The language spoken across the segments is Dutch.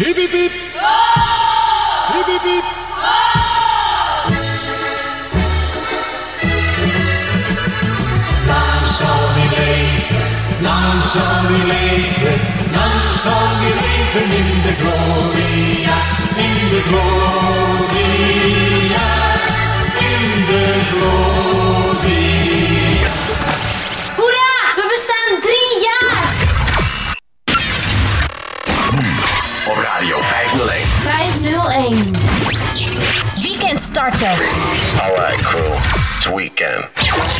Hiep, hiep, hiep. Hiep, hiep, hiep. Lang zal die leven, lang zal die leven, lang zal die leven in de gloria, in de gloria, Weekend starter. Alright, cool. It's weekend.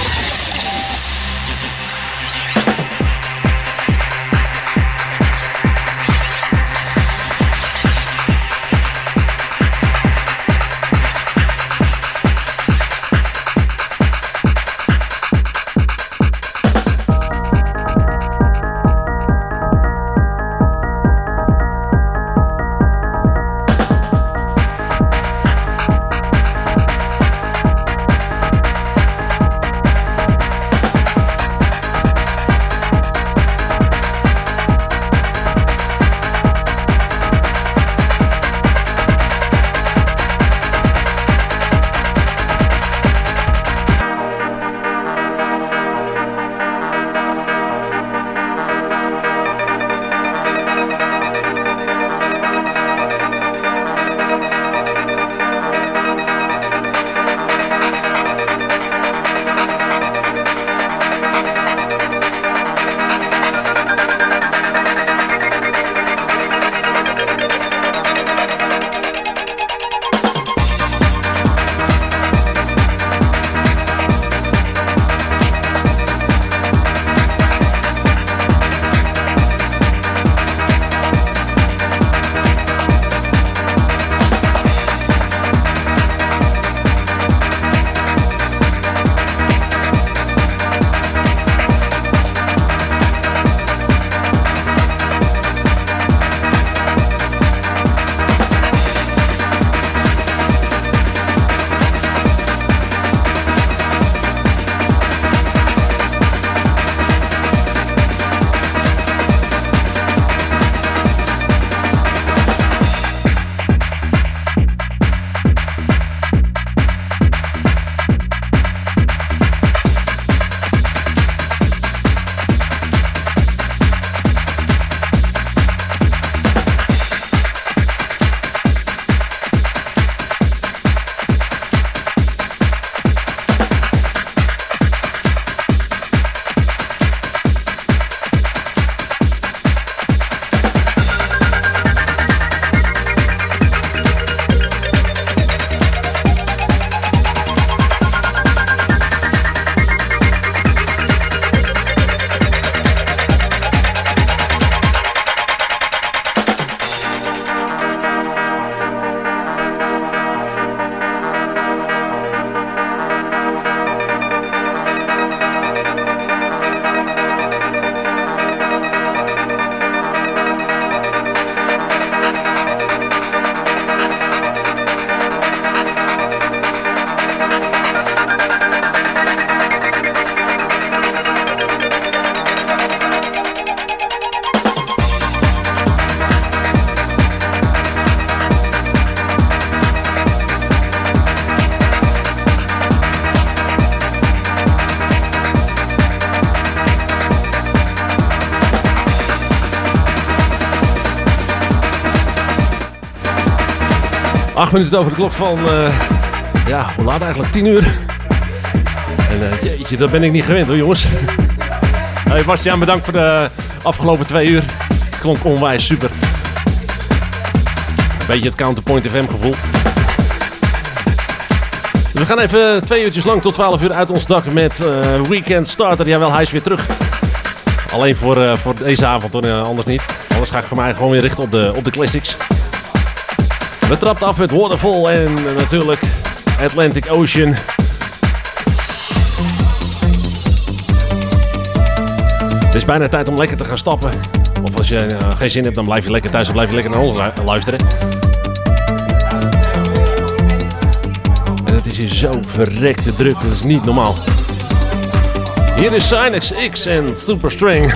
Acht minuten over de klok van, eh, ja, hoe laat eigenlijk? 10 uur. En eh, jeetje, dat ben ik niet gewend hoor jongens. Hey Bastiaan, bedankt voor de afgelopen twee uur. Het klonk onwijs super. Beetje het Counterpoint FM gevoel. We gaan even twee uurtjes lang tot 12 uur uit ons dak met eh, Weekend Starter. Jawel, hij is weer terug. Alleen voor, eh, voor deze avond, hoor, eh, anders niet. Anders ga ik voor mij gewoon weer richten op de, op de classics. We trapt af met Waterfall en natuurlijk Atlantic Ocean. Het is bijna tijd om lekker te gaan stappen. Of als je eh, geen zin hebt, dan blijf je lekker thuis en blijf je lekker naar ons lu- luisteren. En het is hier zo verrekte druk, dat is niet normaal. Hier is Sinex X en Superstring.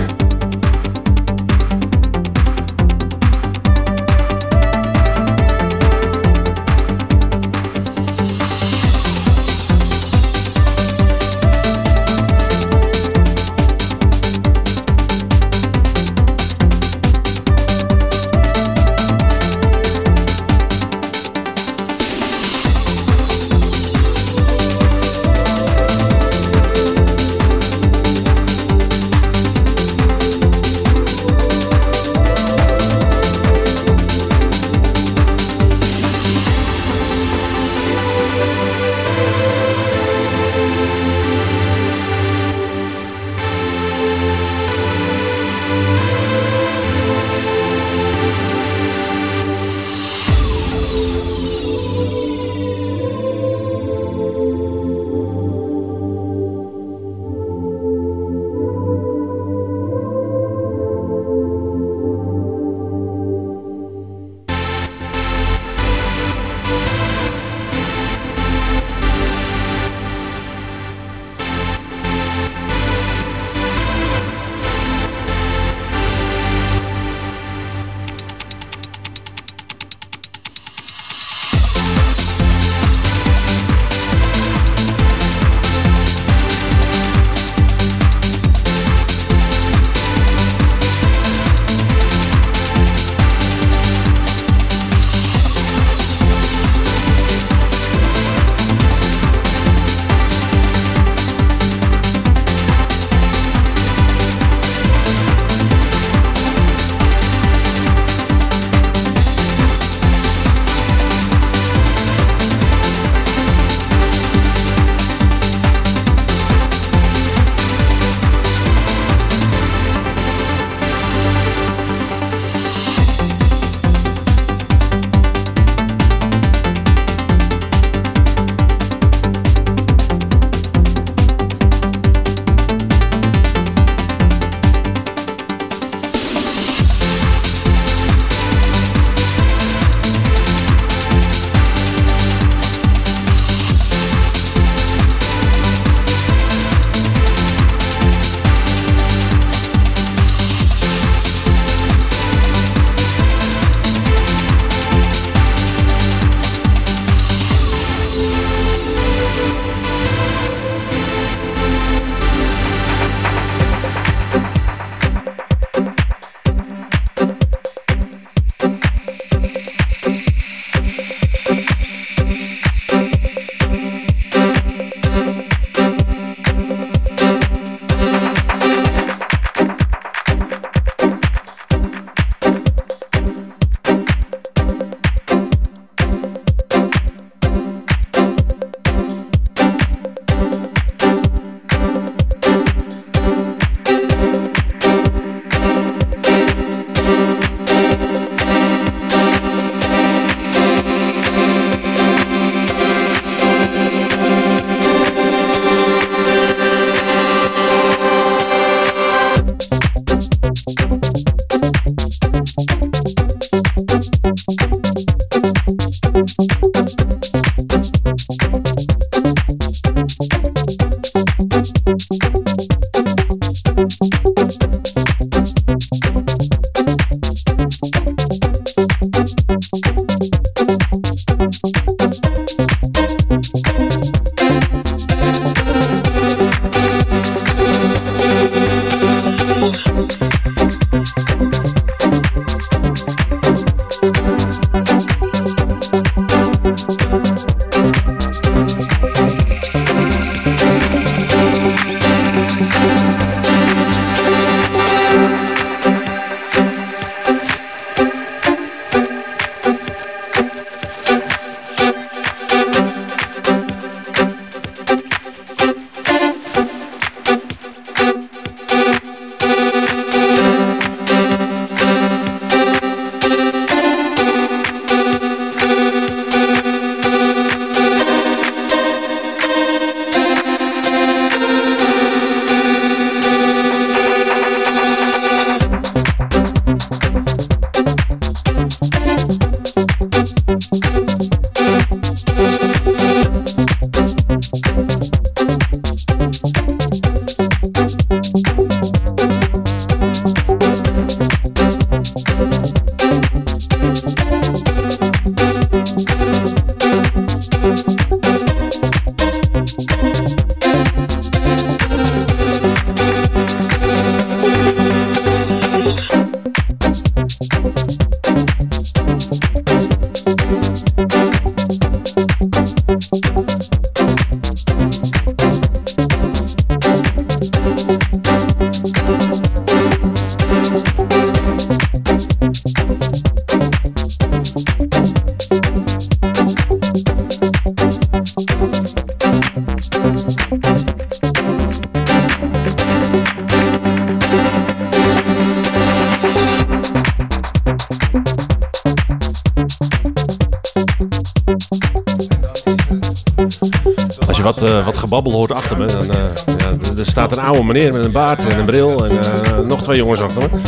Baard en een bril en eh, nog twee jongens achter me.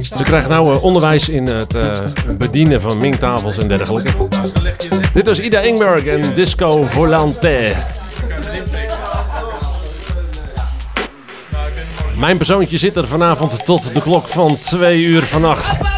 Ze krijgen nou eh, onderwijs in het eh, bedienen van mingtafels en dergelijke. Dit was Ida Ingberg en Disco Volante. Mijn persoontje zit er vanavond tot de klok van 2 uur vannacht.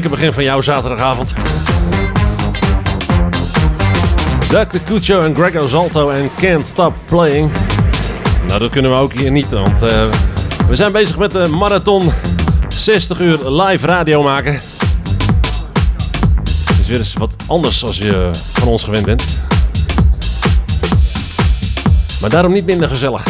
Lekker begin van jouw zaterdagavond. Dr. Cuccio en Gregor Zalto en Can't Stop Playing. Nou, dat kunnen we ook hier niet, want eh, we zijn bezig met de marathon 60 uur live radio maken. Is weer eens wat anders als je van ons gewend bent. Maar daarom niet minder gezellig.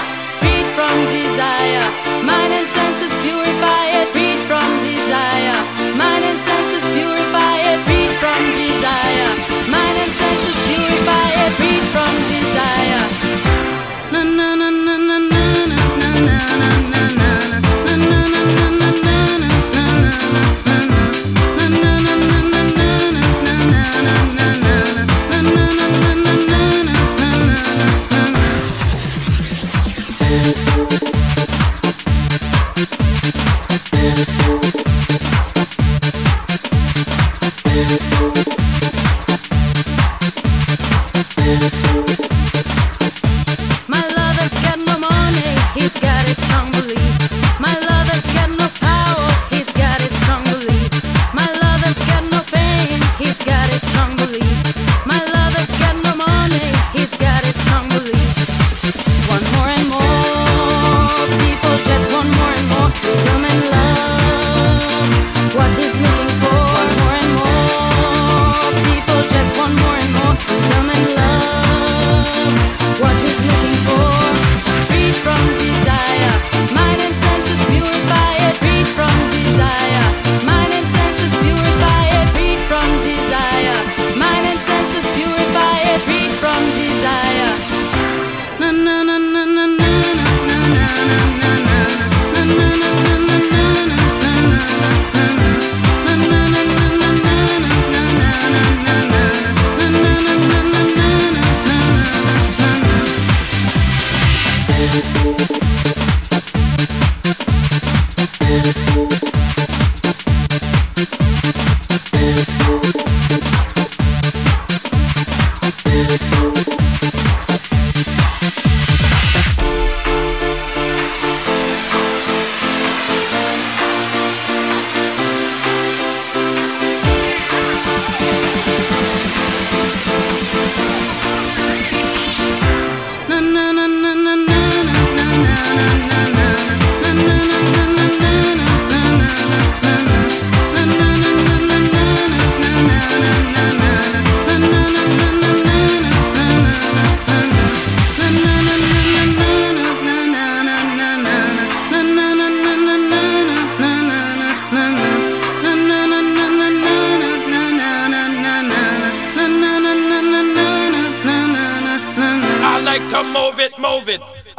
from desire. Mind and senses purify it. Freed from desire. Mind and senses purify it. Freed from desire. Mind and senses purify it. Freed from desire. No, no, no. no.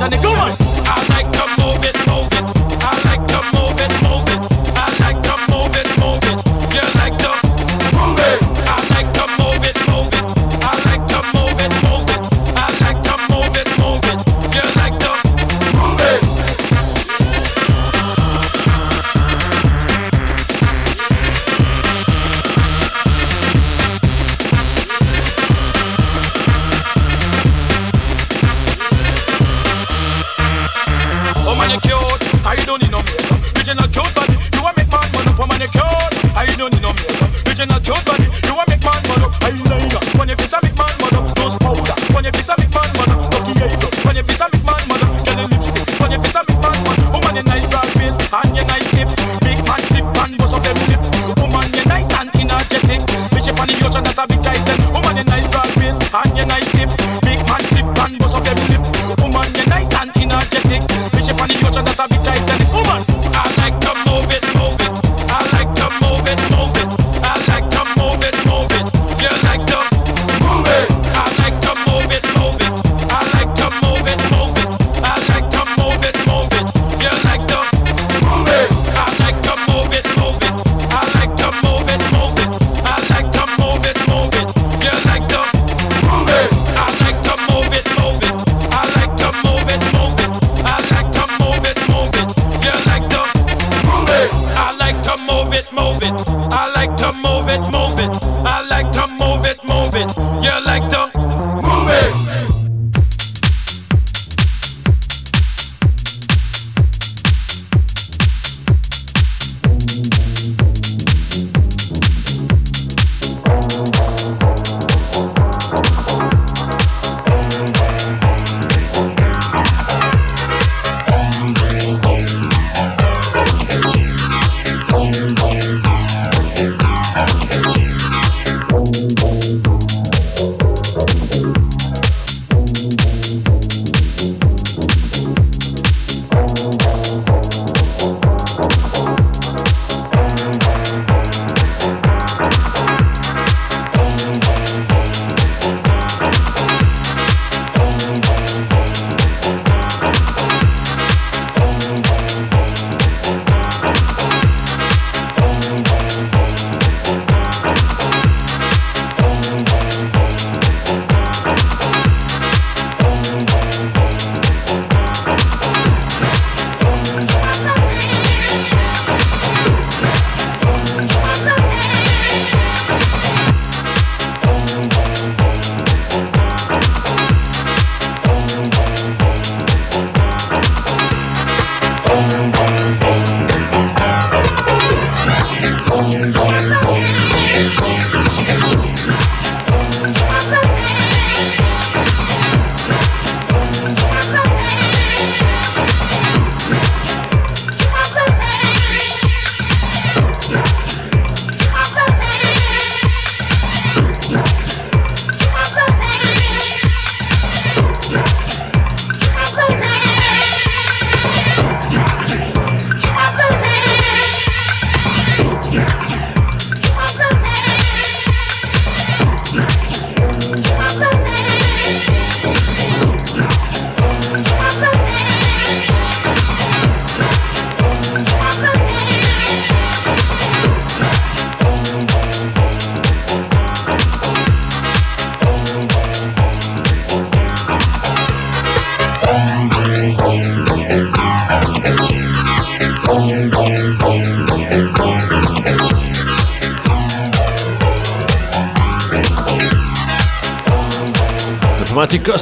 Johnny, come on.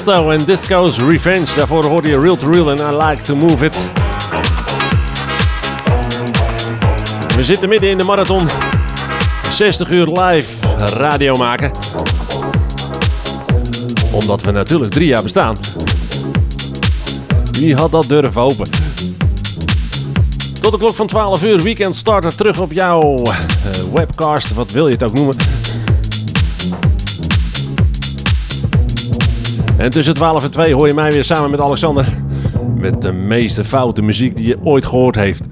En Disco's Revenge. Daarvoor hoorde je Real to Real en I Like to Move It. We zitten midden in de marathon. 60 uur live radio maken. Omdat we natuurlijk drie jaar bestaan. Wie had dat durven hopen? Tot de klok van 12 uur, weekend starter terug op jouw eh, webcast. Wat wil je het ook noemen? En tussen 12 en 2 hoor je mij weer samen met Alexander. Met de meeste foute muziek die je ooit gehoord heeft.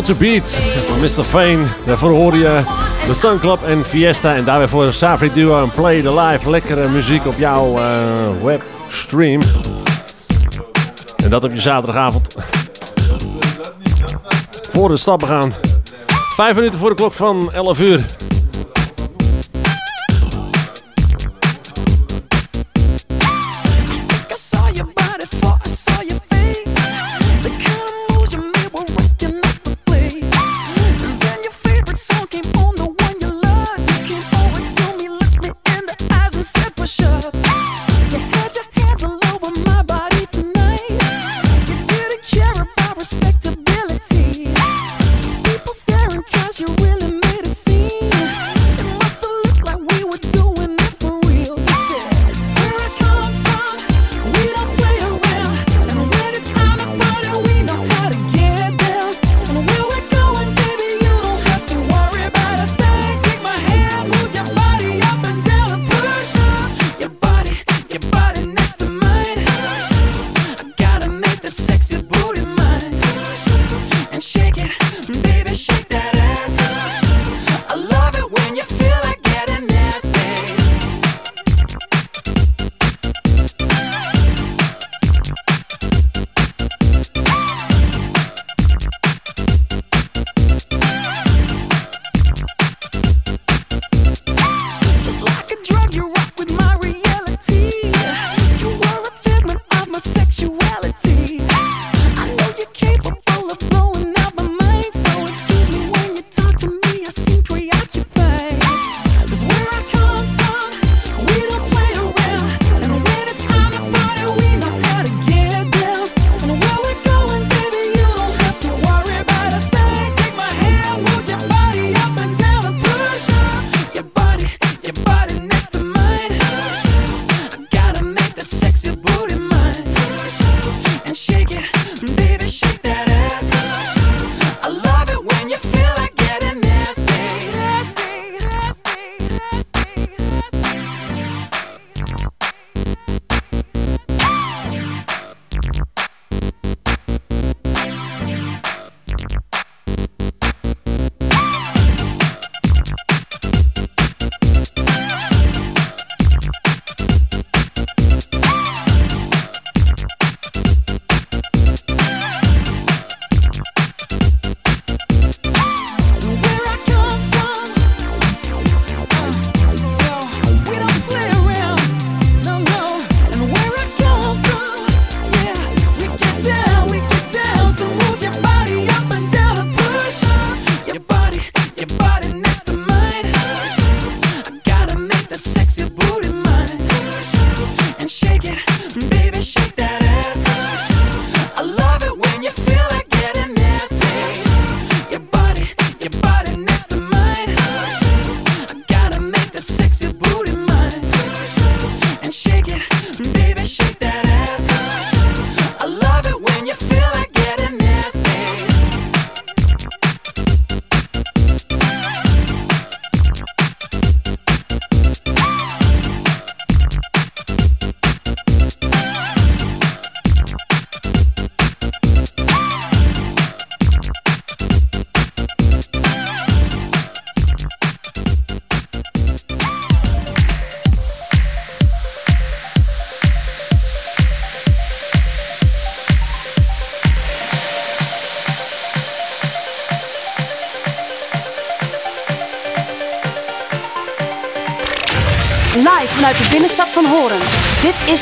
To Beat van Mr. Fane. Daarvoor hoor je de Sun Club en Fiesta. En daarbij voor Safri Duo en Play the Live. Lekkere muziek op jouw eh, webstream. En dat op je zaterdagavond. Voor de stappen gaan. Vijf minuten voor de klok van 11 uur.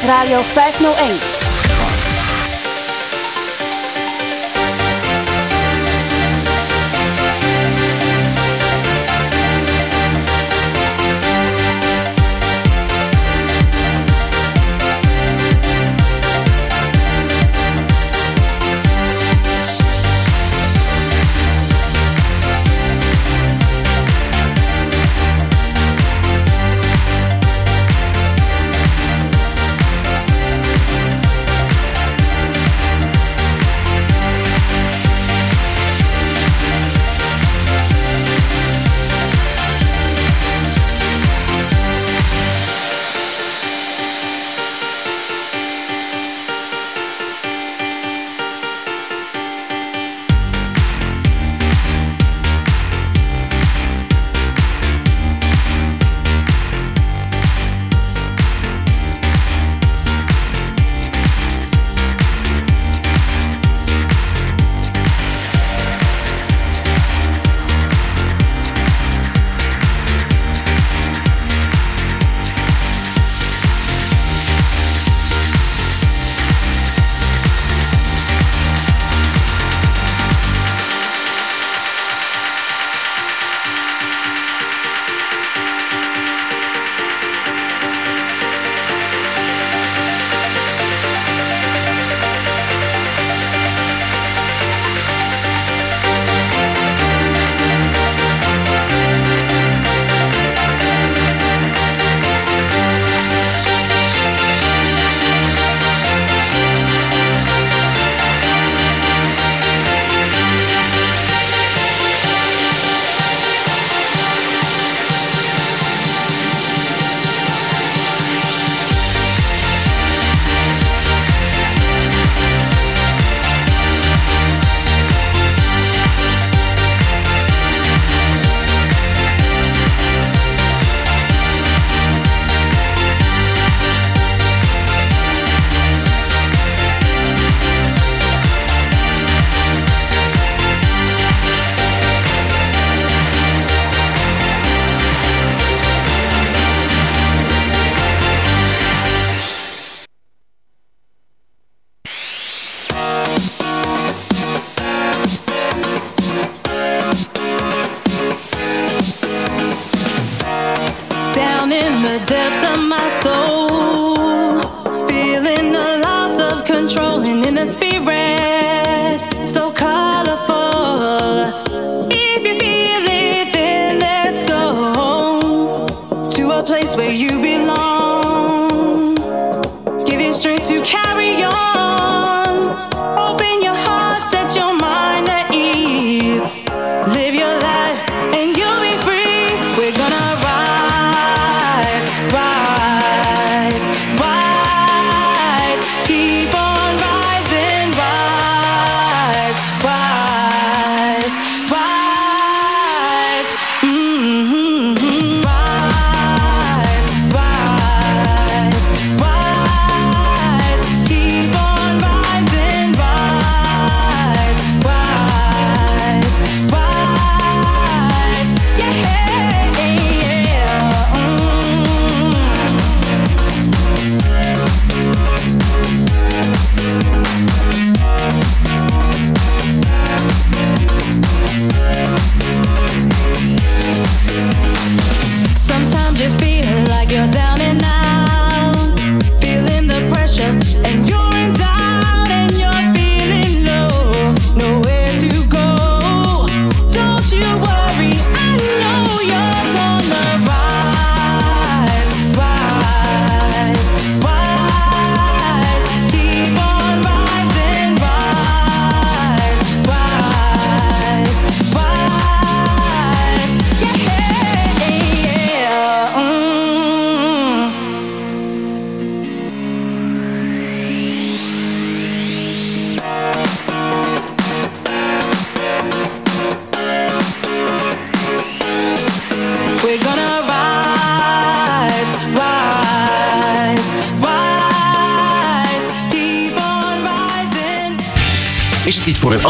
Radio 501.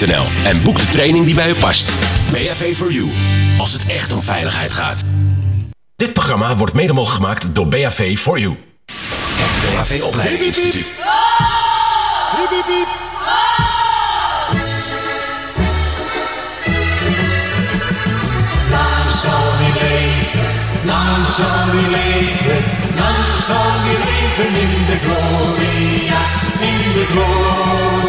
en boek de training die bij u past. BHV for You, als het echt om veiligheid gaat. Dit programma wordt mede mogelijk gemaakt door BHV for You. Het BHV Opleidingsinstituut. Lang zal die leven, lang zal die leven in de gloria, in de gloria,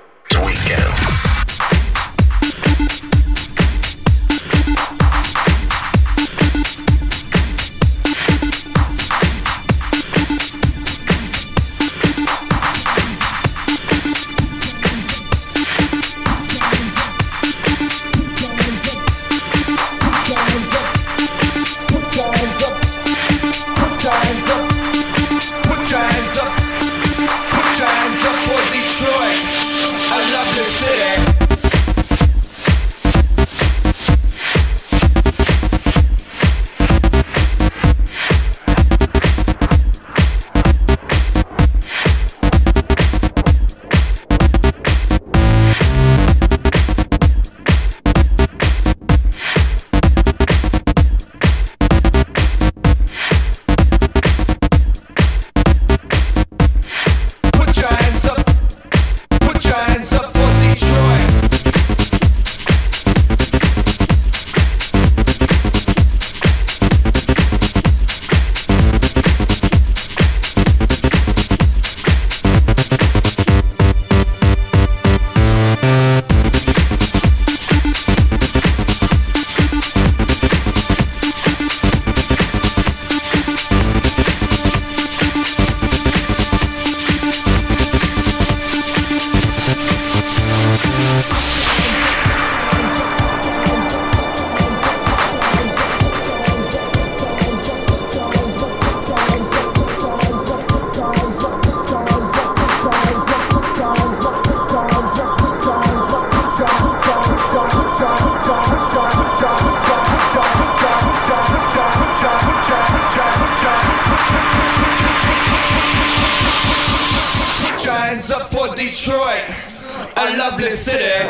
lovely city.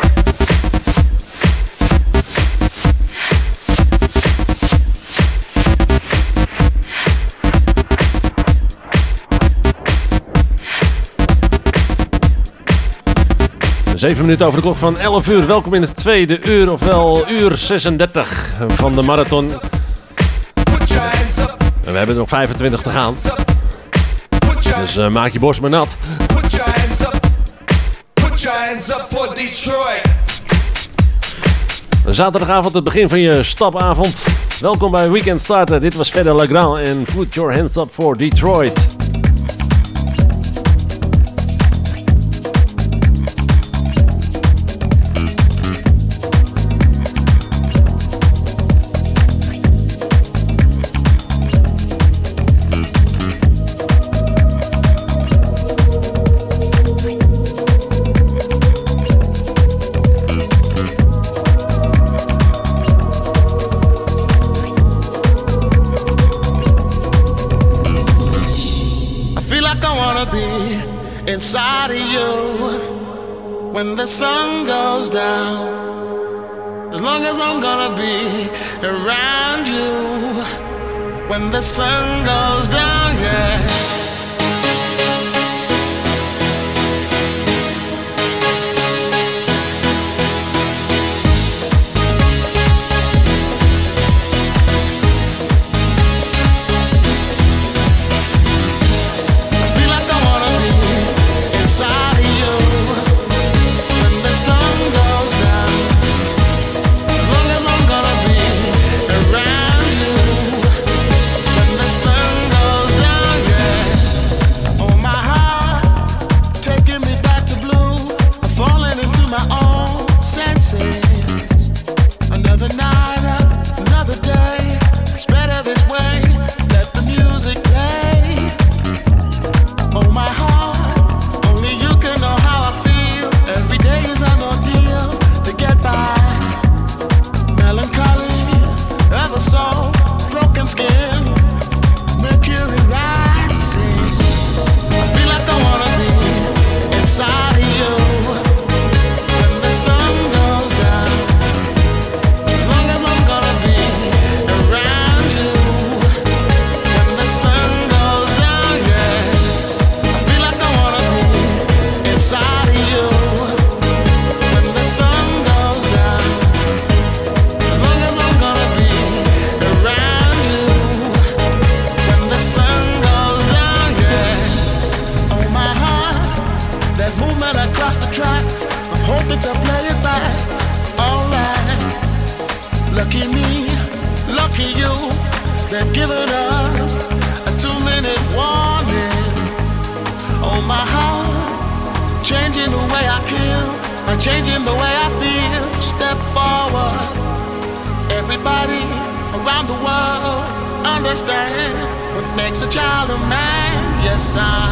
Zeven minuten over de klok van 11 uur. Welkom in het tweede uur, ofwel uur 36 van de marathon. We hebben nog 25 te gaan. Dus eh, maak je borst maar nat. Hands up for Detroit. Zaterdagavond het begin van je stapavond. Welkom bij Weekend Starter. Dit was Fede Legrand en Put Your Hands Up for Detroit. The sun goes down, yeah. around the world understand what makes a child a man. Yes, I,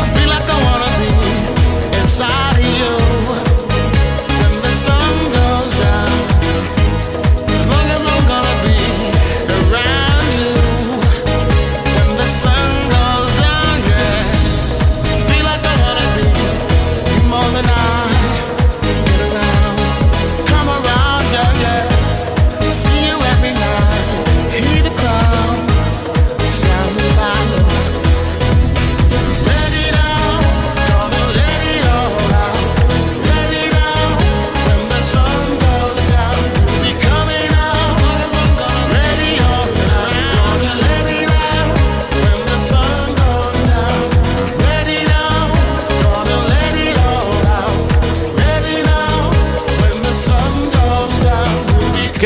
I feel like I wanna be inside of you.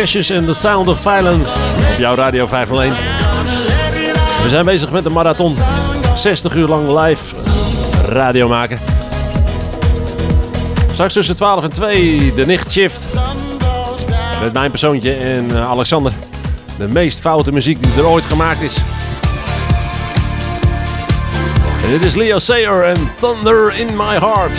Cassius en The Sound of Violence op jouw Radio 501. We zijn bezig met de marathon. 60 uur lang live radio maken. Straks tussen 12 en 2 de nichtshift. Met mijn persoontje en eh, Alexander. De meest foute muziek die er ooit gemaakt is. Dit is Leo Sayer en Thunder in My Heart.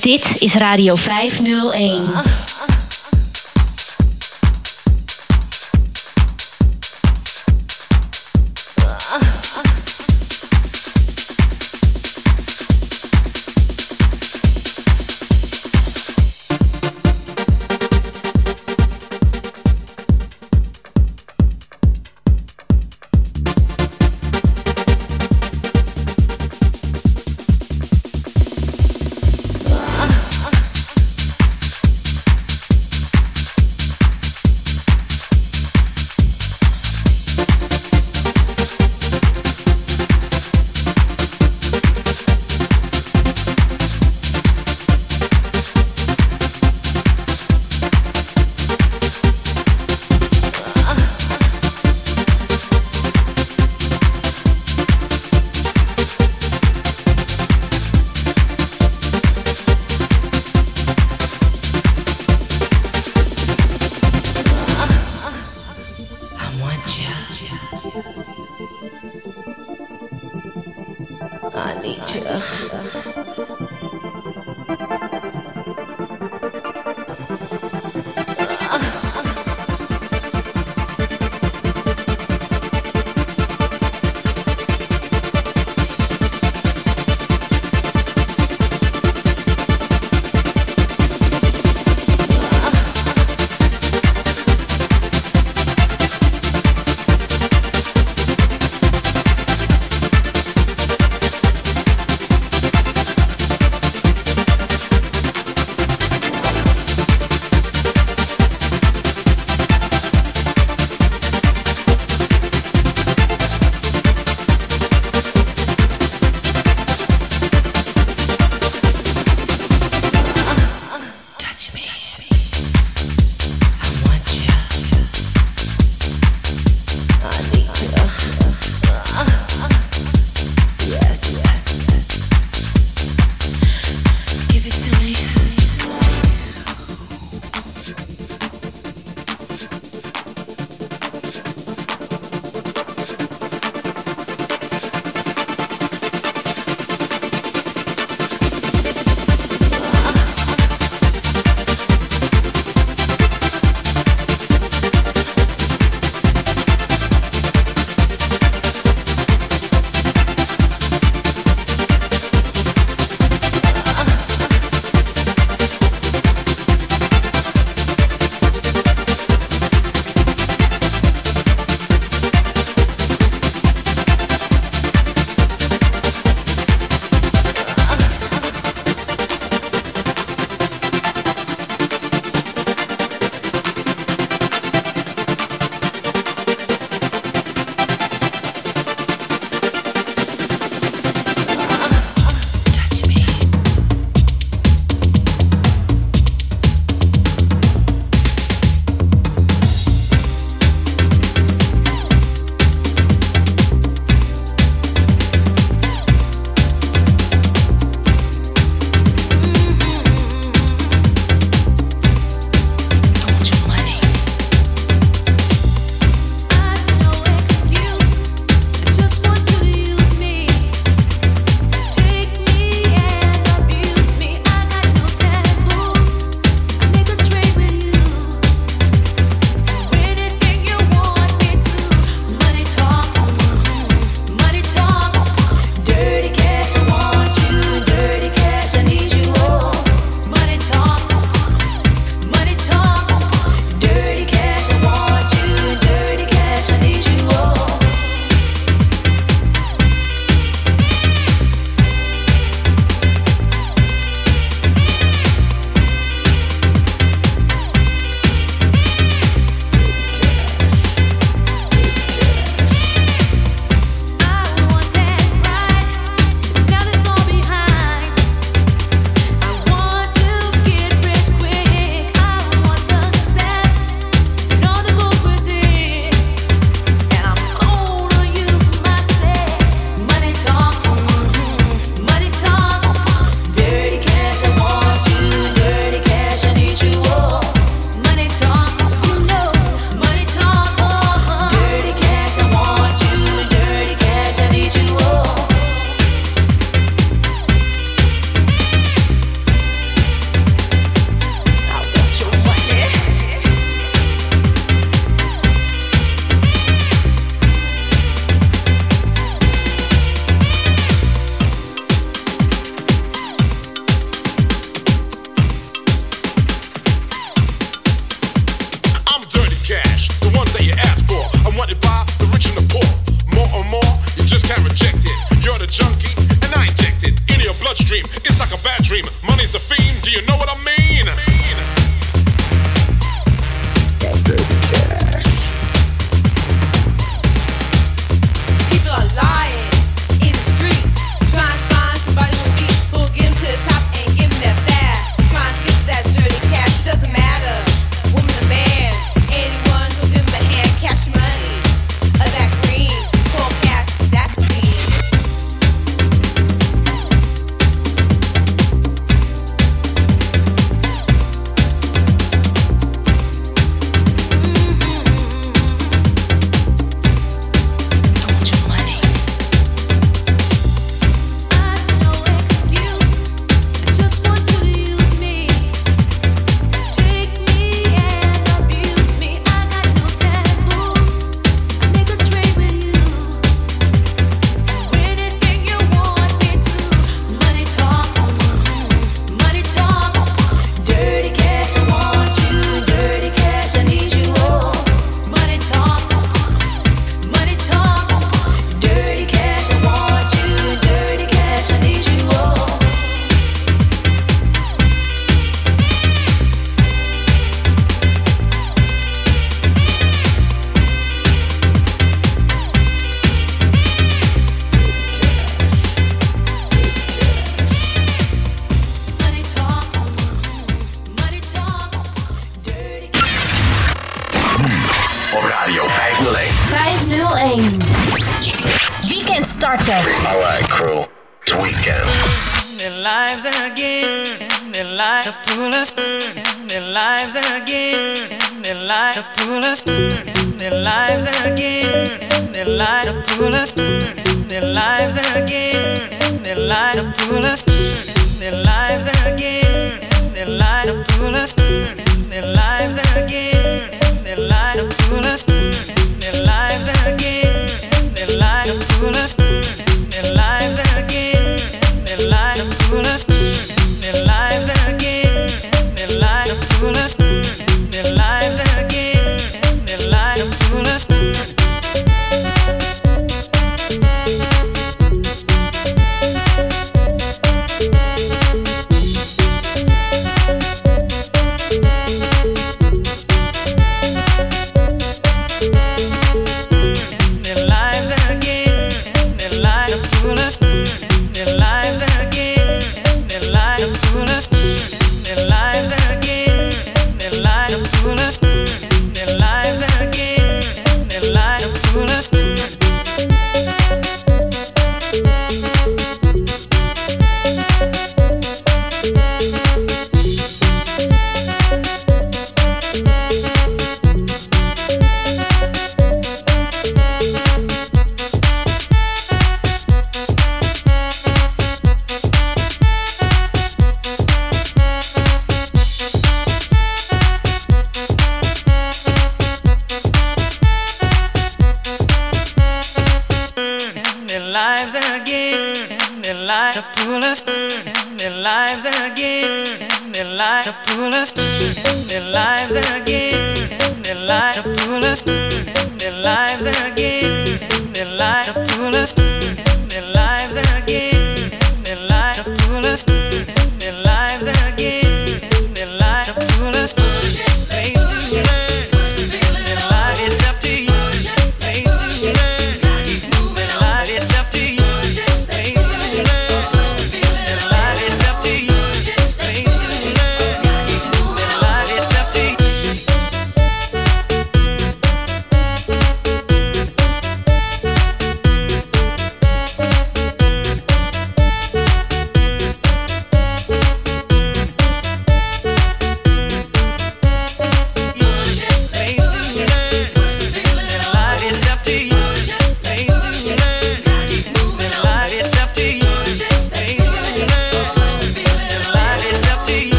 Dit is Radio 501.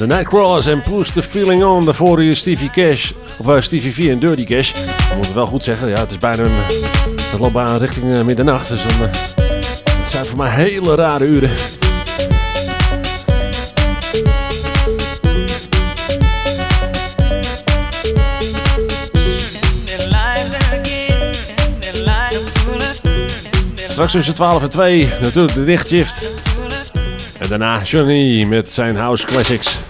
The Nightcrawlers en Push the Feeling On. Daarvoor hier Stevie Cash. Of uh, Stevie V en Dirty Cash. We moeten wel goed zeggen. Ja, het is bijna een... Het loopt richting middernacht. Dus dan maar hele rare uren. Straks tussen 12 en 2 natuurlijk de dichtshift. En daarna Johnny met zijn House Classics.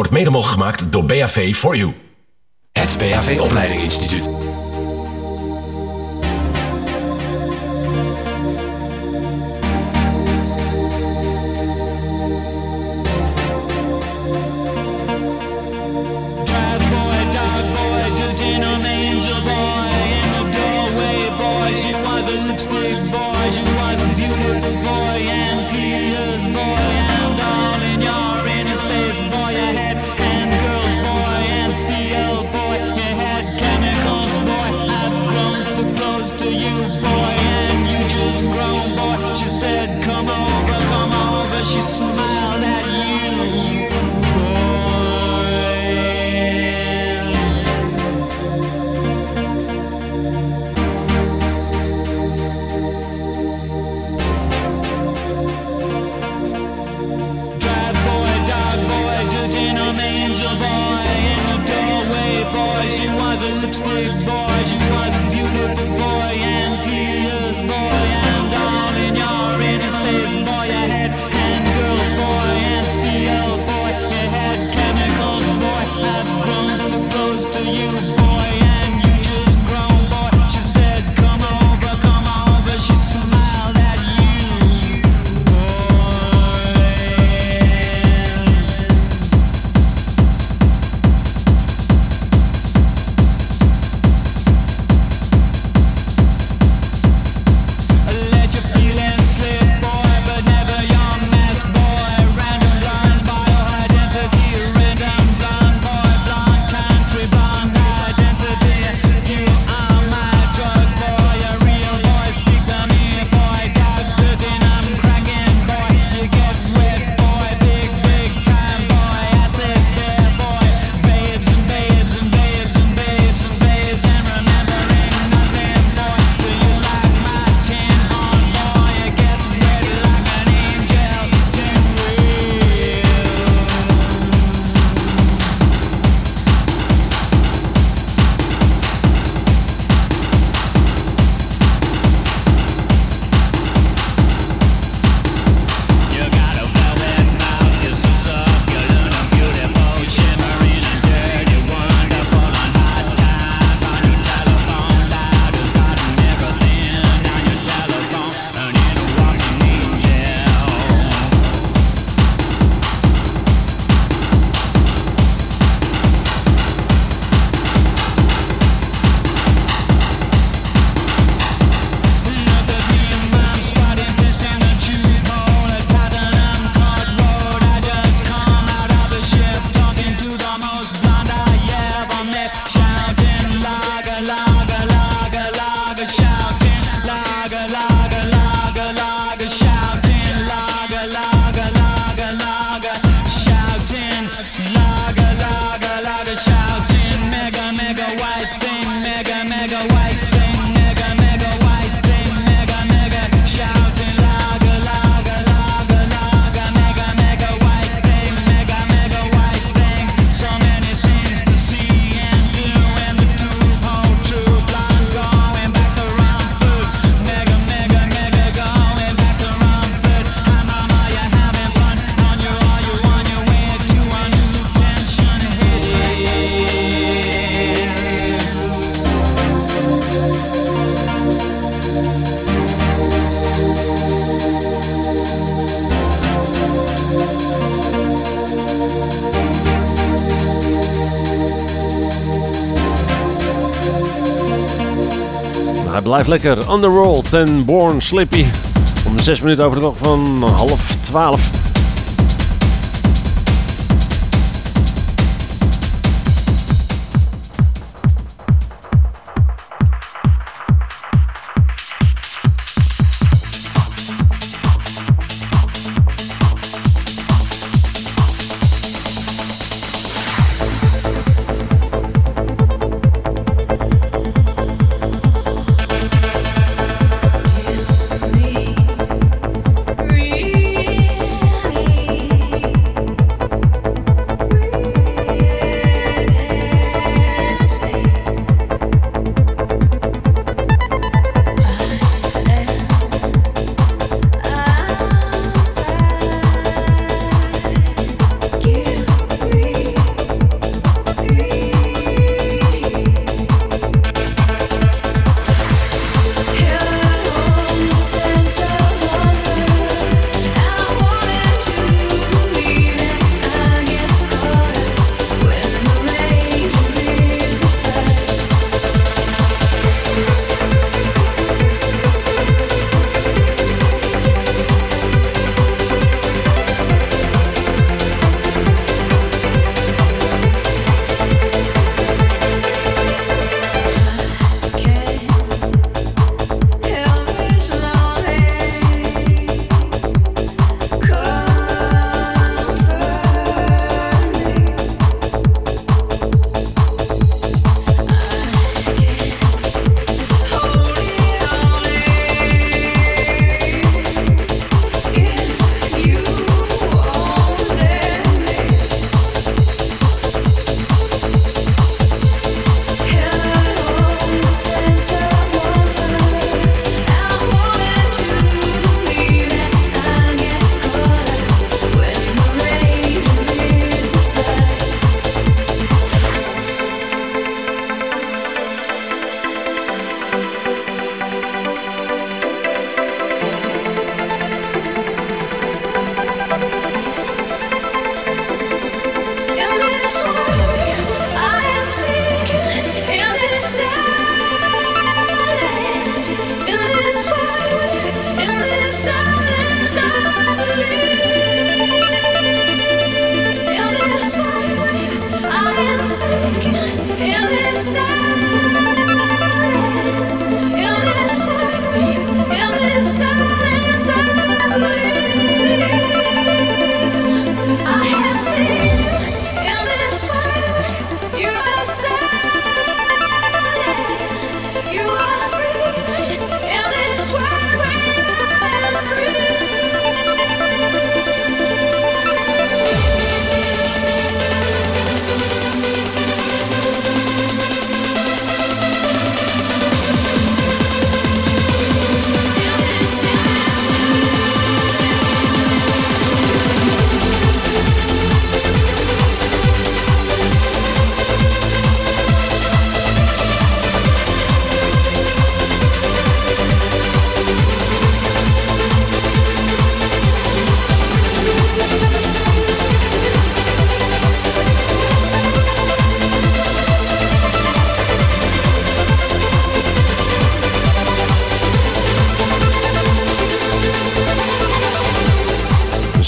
wordt mede mogelijk gemaakt door BAV4U. Het BAV Opleiding Instituut. Hij blijft lekker. Underworld en Born Slippy. Om 6 minuten over de klok van half 12. Een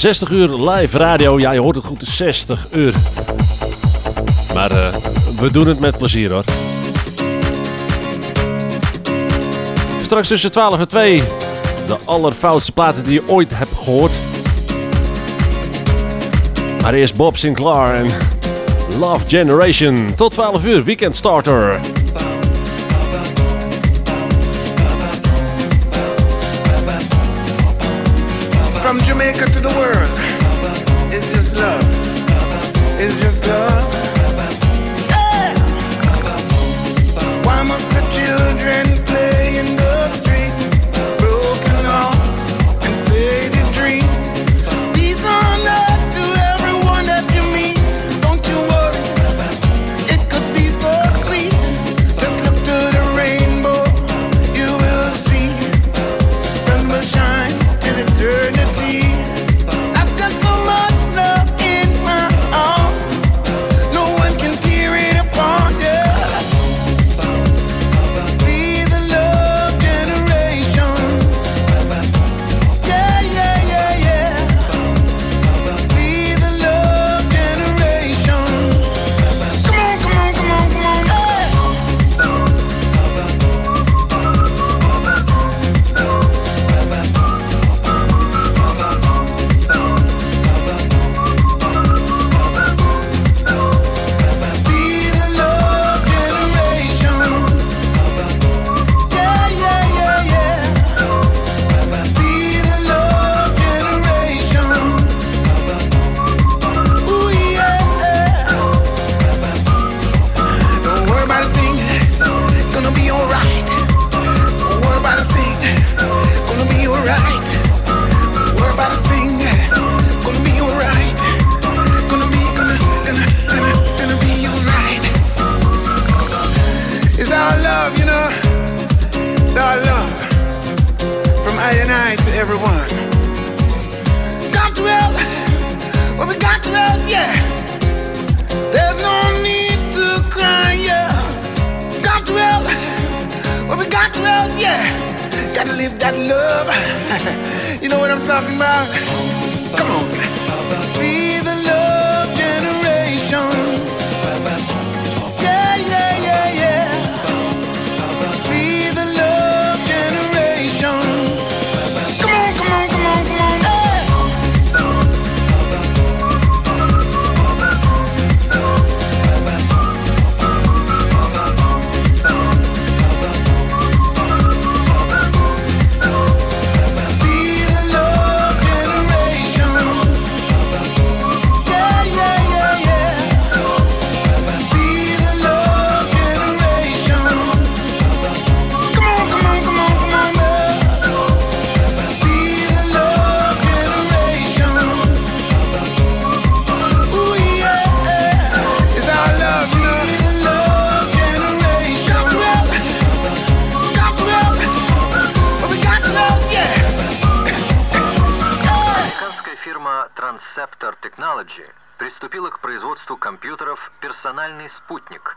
60 uur live radio. Ja, je hoort het goed, 60 uur. Maar eh, we doen het met plezier hoor. Straks tussen 12 en 2. De allerfoutste platen die je ooit hebt gehoord. Maar eerst Bob Sinclair en Love Generation. Tot 12 uur, weekend starter. that love. you know what I'm talking about? Come on. персональный спутник,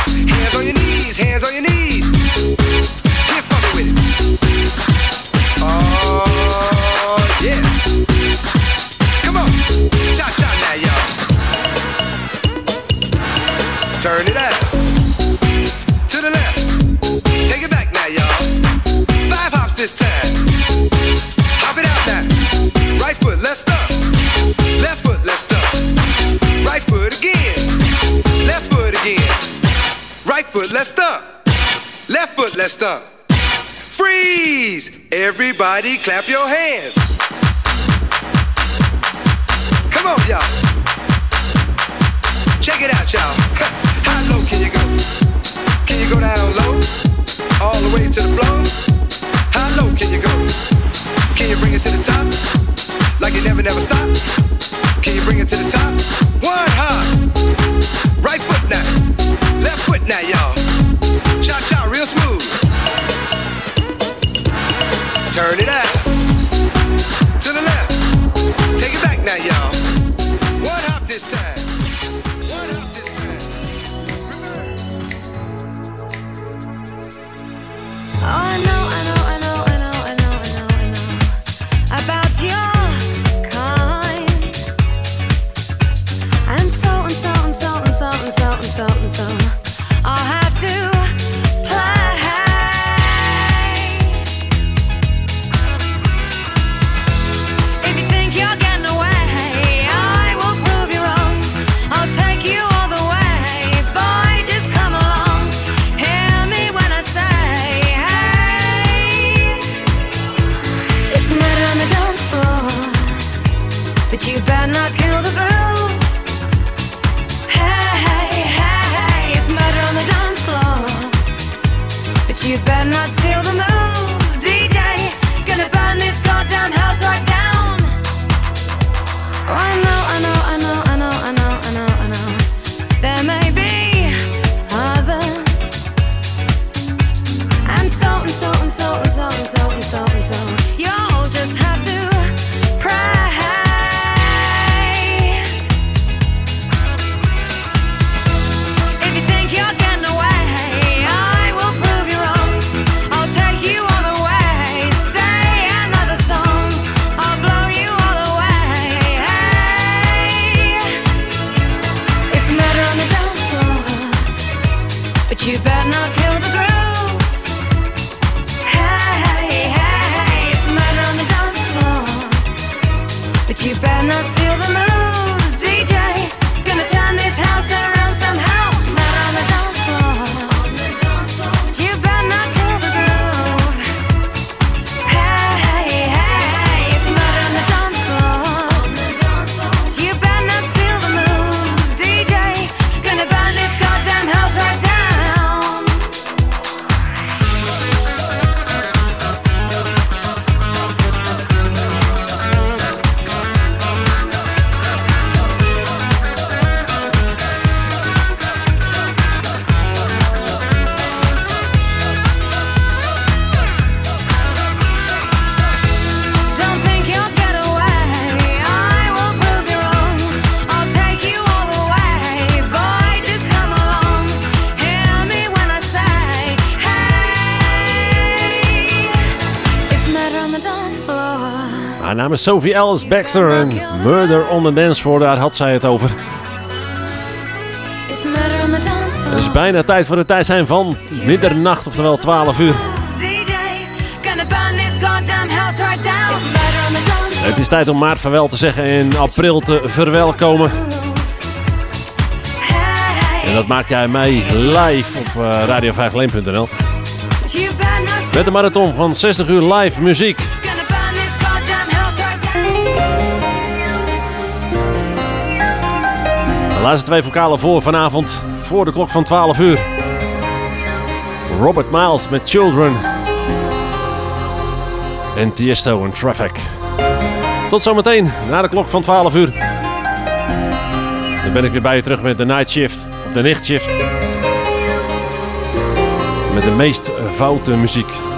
messed up. Freeze! Everybody clap your hands. Come on, y'all. Check it out, y'all. How low can you go? Can you go down low? All the way to the floor? How low can you go? Can you bring it to the top? Like you never, never stop? Can you bring it to the top? One hop. you better not Sophie Ellis Baxter en Murder on the Dance Floor, daar had zij het over. Het is bijna tijd voor het tijd zijn van middernacht, oftewel 12 uur. Het is tijd om maart vaarwel te zeggen en april te verwelkomen. En dat maak jij mee live op eh, radio5leen.nl. You better not Met een marathon van 60 uur live muziek. Laatste twee vocalen voor vanavond, voor de klok van 12 uur. Robert Miles met Children. En Tiesto en Traffic. Tot zometeen, na de klok van 12 uur. Dan ben ik weer bij je terug met de night shift, of de nichtshift. Met de meest foute muziek.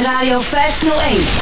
Radio 501.